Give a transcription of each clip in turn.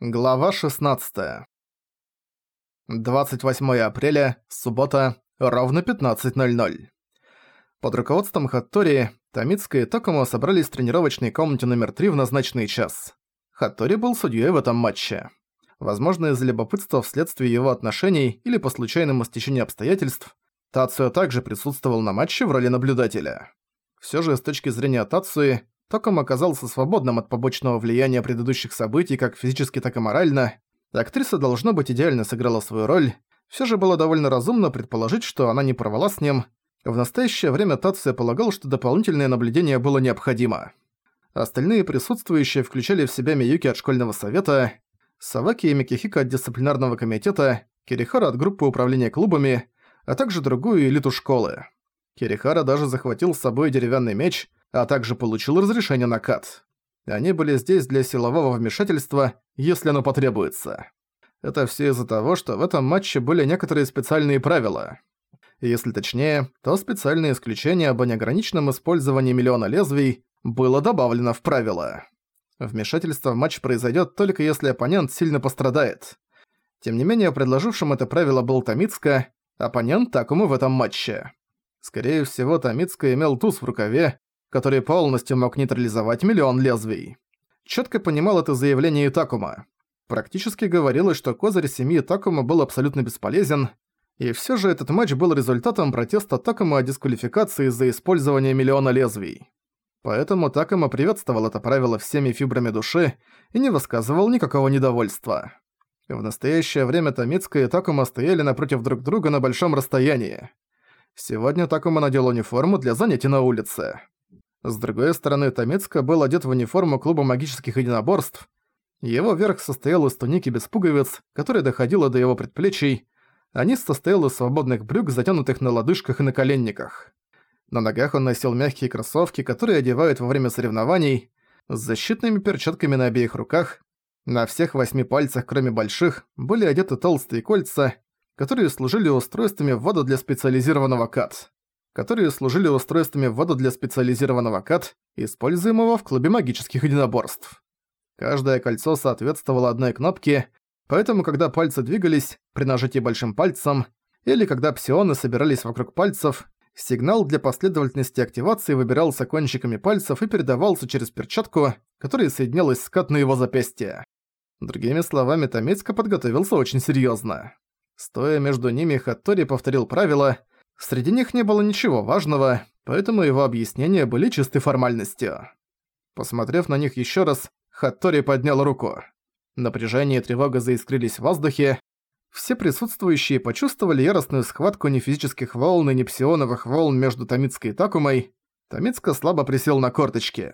Глава 16. 28 апреля, суббота, ровно 15.00. Под руководством Хаттори, Тамицка и Токумо собрались в тренировочной комнате номер 3 в назначенный час. Хаттори был судьей в этом матче. Возможно, из-за любопытства вследствие его отношений или по случайному стечению обстоятельств, Тацуя также присутствовал на матче в роли наблюдателя. Всё же, с точки зрения Тацуи, Током оказался свободным от побочного влияния предыдущих событий как физически, так и морально. Актриса, должно быть, идеально сыграла свою роль. Всё же было довольно разумно предположить, что она не порвала с ним. В настоящее время Тация полагал, что дополнительное наблюдение было необходимо. Остальные присутствующие включали в себя Миюки от школьного совета, Саваки и Микихика от дисциплинарного комитета, Кирихара от группы управления клубами, а также другую элиту школы. Кирихара даже захватил с собой деревянный меч – а также получил разрешение на кат. Они были здесь для силового вмешательства, если оно потребуется. Это все из-за того, что в этом матче были некоторые специальные правила. Если точнее, то специальное исключение об неограниченном использовании миллиона лезвий было добавлено в правила. Вмешательство в матч произойдет только если оппонент сильно пострадает. Тем не менее, предложившим это правило был Томицка, оппонент Такому в этом матче. Скорее всего, Томицка имел туз в рукаве, который полностью мог нейтрализовать миллион лезвий. Четко понимал это заявление Такума. Практически говорилось, что козырь семьи Такума был абсолютно бесполезен, и все же этот матч был результатом протеста Такума о дисквалификации из-за использования миллиона лезвий. Поэтому Такума приветствовал это правило всеми фибрами души и не высказывал никакого недовольства. В настоящее время Томицка и Такума стояли напротив друг друга на большом расстоянии. Сегодня Такума надел униформу для занятий на улице. С другой стороны, Томицко был одет в униформу клуба магических единоборств. Его верх состоял из туники без пуговиц, которая доходила до его предплечий, а низ состоял из свободных брюк, затянутых на лодыжках и на коленниках. На ногах он носил мягкие кроссовки, которые одевают во время соревнований, с защитными перчатками на обеих руках. На всех восьми пальцах, кроме больших, были одеты толстые кольца, которые служили устройствами ввода для специализированного кат которые служили устройствами ввода для специализированного кат, используемого в клубе магических единоборств. Каждое кольцо соответствовало одной кнопке, поэтому когда пальцы двигались при нажатии большим пальцем, или когда псионы собирались вокруг пальцев, сигнал для последовательности активации выбирался кончиками пальцев и передавался через перчатку, которая соединялась с кат на его запястье. Другими словами, Томицко подготовился очень серьёзно. Стоя между ними, Хаттори повторил правила, Среди них не было ничего важного, поэтому его объяснения были чистой формальностью. Посмотрев на них еще раз, Хаттори поднял руку. Напряжение и тревога заискрились в воздухе. Все присутствующие почувствовали яростную схватку не физических волн и не псионовых волн между Томицкой и Такумой. Томицка слабо присел на корточки.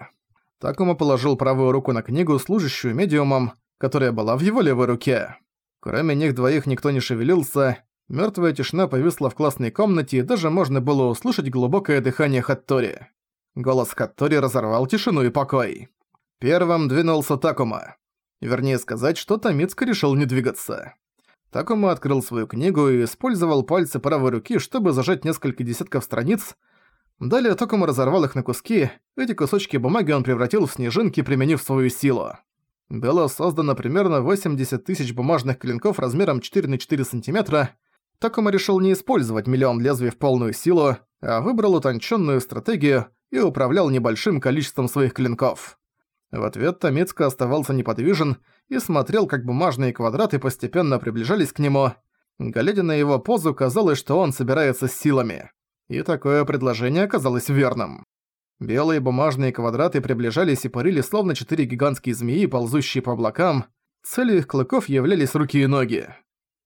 Такума положил правую руку на книгу, служащую медиумом, которая была в его левой руке. Кроме них двоих никто не шевелился, Мёртвая тишина повисла в классной комнате, и даже можно было услышать глубокое дыхание Хаттори. Голос Хаттори разорвал тишину и покой. Первым двинулся Такума. Вернее сказать, что Томицко решил не двигаться. Такума открыл свою книгу и использовал пальцы правой руки, чтобы зажать несколько десятков страниц. Далее Такума разорвал их на куски, эти кусочки бумаги он превратил в снежинки, применив свою силу. Было создано примерно 80 тысяч бумажных клинков размером 4 на 4 сантиметра, Такума решил не использовать миллион лезвий в полную силу, а выбрал утонченную стратегию и управлял небольшим количеством своих клинков. В ответ Томицко оставался неподвижен и смотрел, как бумажные квадраты постепенно приближались к нему. Глядя на его позу, казалось, что он собирается с силами. И такое предложение оказалось верным. Белые бумажные квадраты приближались и парили словно четыре гигантские змеи, ползущие по облакам. Целью их клыков являлись руки и ноги.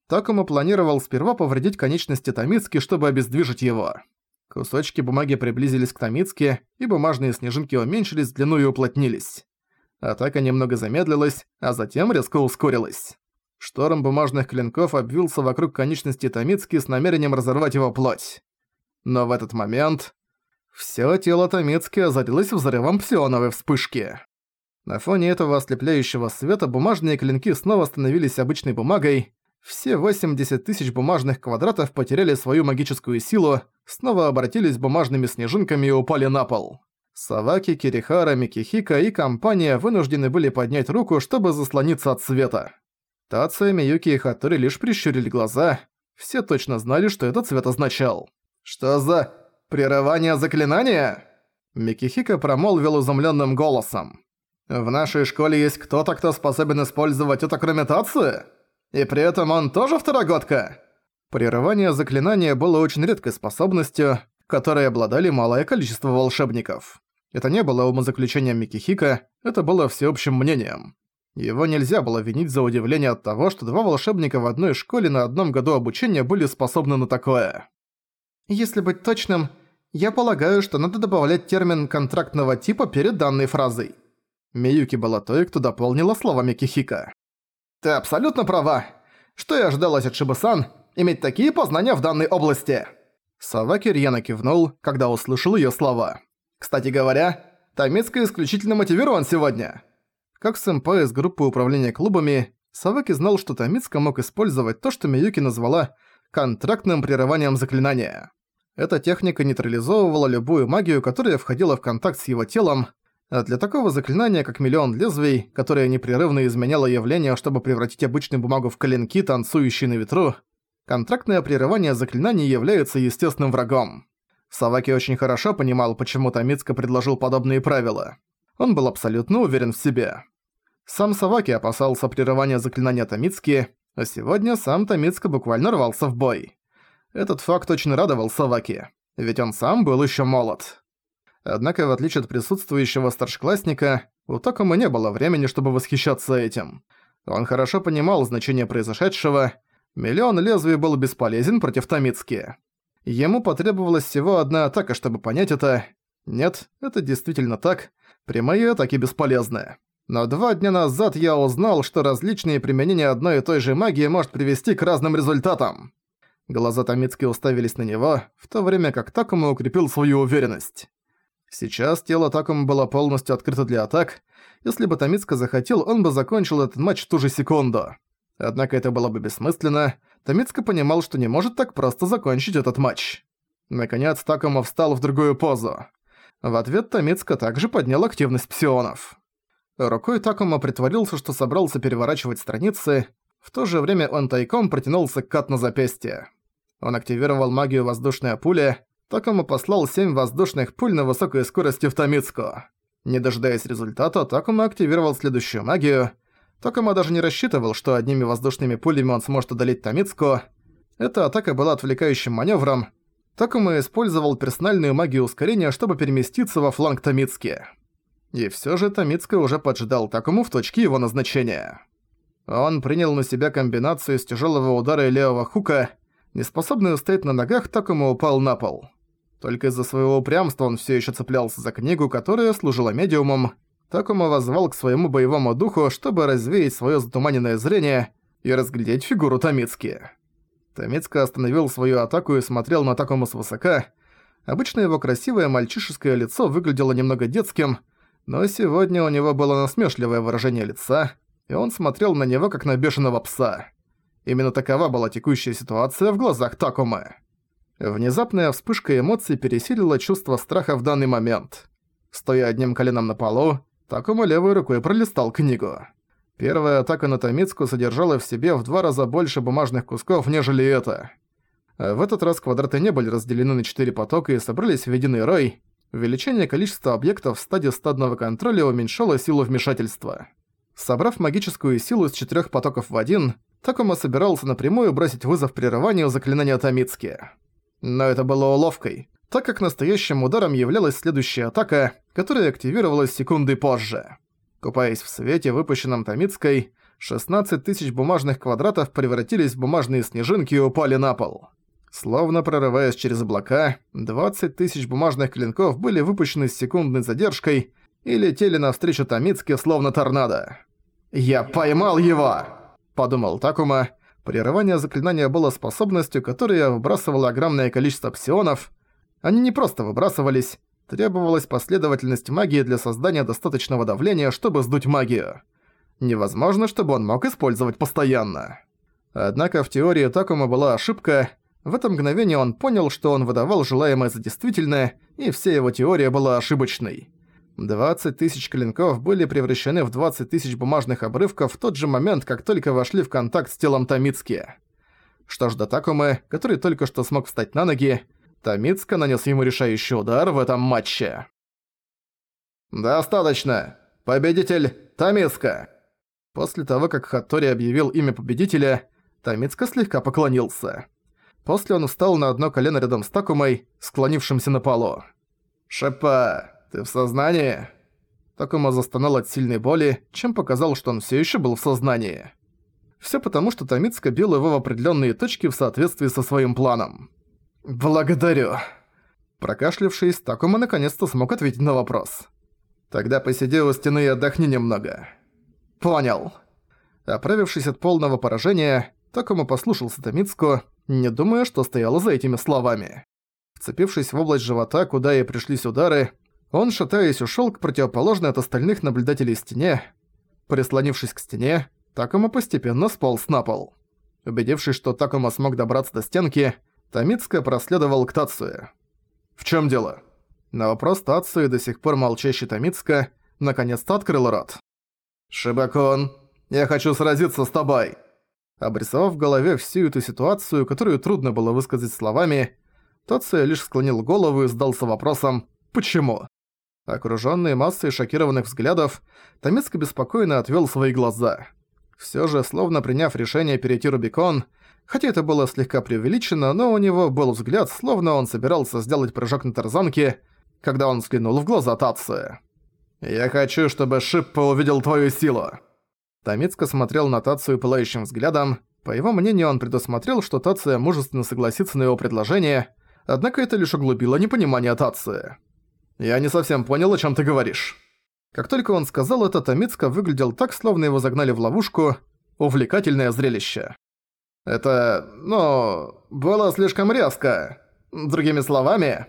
Такому планировал сперва повредить конечности Томицки, чтобы обездвижить его. Кусочки бумаги приблизились к Томицке, и бумажные снежинки уменьшились в длину и уплотнились. Атака немного замедлилась, а затем резко ускорилась. Шторм бумажных клинков обвился вокруг конечности Томицки с намерением разорвать его плоть. Но в этот момент... Всё тело Томицки озарилось взрывом псионовой вспышки. На фоне этого ослепляющего света бумажные клинки снова становились обычной бумагой, все 80 тысяч бумажных квадратов потеряли свою магическую силу, снова обратились бумажными снежинками и упали на пол. Саваки, Кирихара, Микихика и компания вынуждены были поднять руку, чтобы заслониться от света. Тация, Миюки и Хатори лишь прищурили глаза. Все точно знали, что этот цвет означал. «Что за... прерывание заклинания?» Микихика промолвил изумлённым голосом. «В нашей школе есть кто-то, кто способен использовать это кроме Тации? И при этом он тоже второгодка?» Прерывание заклинания было очень редкой способностью, которой обладали малое количество волшебников. Это не было умозаключением Микихика, это было всеобщим мнением. Его нельзя было винить за удивление от того, что два волшебника в одной школе на одном году обучения были способны на такое. Если быть точным, я полагаю, что надо добавлять термин контрактного типа перед данной фразой. Миюки была той, кто дополнила слова Микихика. Ты абсолютно права. Что я ожидалось от Шибасан, иметь такие познания в данной области? Саваки рьяно кивнул, когда услышал её слова. Кстати говоря, Томицка исключительно мотивирован сегодня. Как сэмпай из группы управления клубами, Саваки знал, что Томицка мог использовать то, что Миюки назвала «контрактным прерыванием заклинания». Эта техника нейтрализовывала любую магию, которая входила в контакт с его телом, а для такого заклинания, как миллион лезвий, которое непрерывно изменяло явление, чтобы превратить обычную бумагу в коленки, танцующие на ветру, контрактное прерывание заклинаний является естественным врагом. Саваки очень хорошо понимал, почему Томицко предложил подобные правила. Он был абсолютно уверен в себе. Сам Саваки опасался прерывания заклинания Томицки, а сегодня сам Томицко буквально рвался в бой. Этот факт очень радовал Саваки, ведь он сам был еще молод. Однако, в отличие от присутствующего старшеклассника, у Токома не было времени, чтобы восхищаться этим. Он хорошо понимал значение произошедшего, миллион лезвий был бесполезен против Томицки. Ему потребовалась всего одна атака, чтобы понять это. Нет, это действительно так. Прямые атаки бесполезны. Но два дня назад я узнал, что различные применения одной и той же магии может привести к разным результатам. Глаза Томицки уставились на него, в то время как Такому укрепил свою уверенность. Сейчас тело Такому было полностью открыто для атак. Если бы Томицка захотел, он бы закончил этот матч в ту же секунду. Однако это было бы бессмысленно. Томицка понимал, что не может так просто закончить этот матч. Наконец, Такому встал в другую позу. В ответ Томицка также поднял активность псионов. Рукой Такума притворился, что собрался переворачивать страницы, в то же время он тайком протянулся к кат на запястье. Он активировал магию воздушная пуля, Такума послал семь воздушных пуль на высокой скорости в Томицку. Не дожидаясь результата, Такума активировал следующую магию — Токома даже не рассчитывал, что одними воздушными пулями он сможет одолеть Томицку. Эта атака была отвлекающим маневром. Токома использовал персональную магию ускорения, чтобы переместиться во фланг Томицки. И всё же Томицка уже поджидал Такому в точке его назначения. Он принял на себя комбинацию с тяжёлого удара и левого хука. Неспособный устоять на ногах, Такому упал на пол. Только из-за своего упрямства он всё ещё цеплялся за книгу, которая служила медиумом, Такума возвал к своему боевому духу, чтобы развеять свое затуманенное зрение и разглядеть фигуру Томицки. Томицка остановил свою атаку и смотрел на Такому свысока. Обычно его красивое мальчишеское лицо выглядело немного детским, но сегодня у него было насмешливое выражение лица, и он смотрел на него как на бешеного пса. Именно такова была текущая ситуация в глазах Такумы. Внезапная вспышка эмоций пересилила чувство страха в данный момент. Стоя одним коленом на полу, Такому левой рукой пролистал книгу. Первая атака на Томицку содержала в себе в два раза больше бумажных кусков, нежели это. В этот раз квадраты не были разделены на четыре потока и собрались в единый рой. Увеличение количества объектов в стадии стадного контроля уменьшало силу вмешательства. Собрав магическую силу из четырех потоков в один, Такума собирался напрямую бросить вызов прерыванию заклинания Томицки. Но это было уловкой так как настоящим ударом являлась следующая атака, которая активировалась секунды позже. Купаясь в свете, выпущенном Томицкой, 16 тысяч бумажных квадратов превратились в бумажные снежинки и упали на пол. Словно прорываясь через облака, 20 тысяч бумажных клинков были выпущены с секундной задержкой и летели навстречу Томицке словно торнадо. «Я поймал его!» – подумал Такума. Прерывание заклинания было способностью, которая выбрасывала огромное количество псионов, они не просто выбрасывались, требовалась последовательность магии для создания достаточного давления, чтобы сдуть магию. Невозможно, чтобы он мог использовать постоянно. Однако в теории Такума была ошибка, В это мгновение он понял, что он выдавал желаемое за действительное, и вся его теория была ошибочной. 20 тысяч клинков были превращены в 20 тысяч бумажных обрывков в тот же момент, как только вошли в контакт с телом Тамицки. Что ж до Такумы, который только что смог встать на ноги, Тамицка нанес ему решающий удар в этом матче. «Достаточно! Победитель Тамицка!» После того, как Хаттори объявил имя победителя, Тамицка слегка поклонился. После он встал на одно колено рядом с Такумой, склонившимся на полу. «Шепа, ты в сознании?» Такума застонал от сильной боли, чем показал, что он все еще был в сознании. Все потому, что Тамицка бил его в определенные точки в соответствии со своим планом. «Благодарю». Прокашлявшись, Такума наконец-то смог ответить на вопрос. «Тогда посиди у стены и отдохни немного». «Понял». Оправившись от полного поражения, Такума послушался Тамицку, не думая, что стояло за этими словами. Вцепившись в область живота, куда и пришлись удары, он, шатаясь, ушёл к противоположной от остальных наблюдателей стене. Прислонившись к стене, Такума постепенно сполз на пол. Убедившись, что Такума смог добраться до стенки, Тамицка проследовал к Тацуе. «В чём дело?» На вопрос Тацуи, до сих пор молчащий Тамицка, наконец-то открыл рот. «Шибакон, я хочу сразиться с тобой!» Обрисовав в голове всю эту ситуацию, которую трудно было высказать словами, Тацуя лишь склонил голову и сдался вопросом «Почему?». Окружённый массой шокированных взглядов, Тамицка беспокойно отвёл свои глаза. Всё же, словно приняв решение перейти Рубикон, хотя это было слегка преувеличено, но у него был взгляд, словно он собирался сделать прыжок на тарзанке, когда он взглянул в глаза Тации. «Я хочу, чтобы Шиппа увидел твою силу!» Тамицка смотрел на Тацию пылающим взглядом. По его мнению, он предусмотрел, что Тация мужественно согласится на его предложение, однако это лишь углубило непонимание Тации. «Я не совсем понял, о чем ты говоришь». Как только он сказал это, Томицко выглядел так, словно его загнали в ловушку. Увлекательное зрелище. Это, ну, было слишком резко. Другими словами,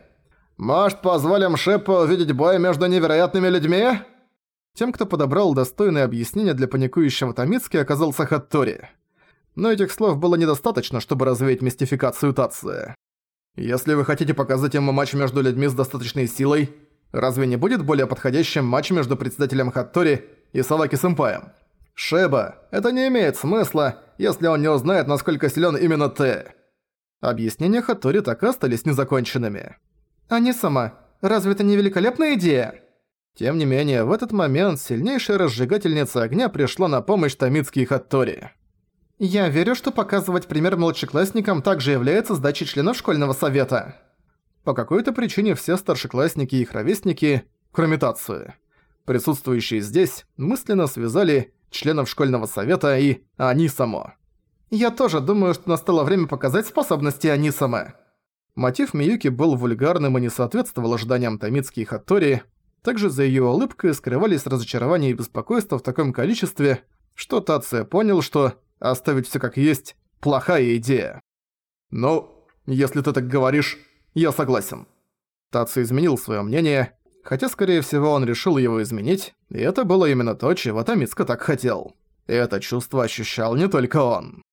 может, позволим Шепу увидеть бой между невероятными людьми? Тем, кто подобрал достойное объяснение для паникующего Томицки, оказался Хаттори. Но этих слов было недостаточно, чтобы развеять мистификацию Тацуи. Если вы хотите показать ему матч между людьми с достаточной силой, разве не будет более подходящим матч между председателем Хаттори и Саваки-сэмпаем? Шеба, это не имеет смысла, если он не узнает, насколько силен именно ты. Объяснения Хаттори так и остались незаконченными. Не сама. Разве это не великолепная идея? Тем не менее, в этот момент сильнейшая разжигательница огня пришла на помощь Томицуке и Хаттори. Я верю, что показывать пример младшеклассникам также является сдачей членов школьного совета. По какой-то причине все старшеклассники и их ровесники, кроме Тацуи, присутствующие здесь, мысленно связали членов школьного совета и Анисамо. Я тоже думаю, что настало время показать способности Анисама. Мотив Миюки был вульгарным и не соответствовал ожиданиям Томицки и Хаттори. Также за её улыбкой скрывались разочарование и беспокойство в таком количестве, что Тация понял, что Оставить все как есть – плохая идея. Ну, если ты так говоришь, я согласен. Тацу изменил свое мнение, хотя, скорее всего, он решил его изменить, и это было именно то, чего Тамицка так хотел. И это чувство ощущал не только он.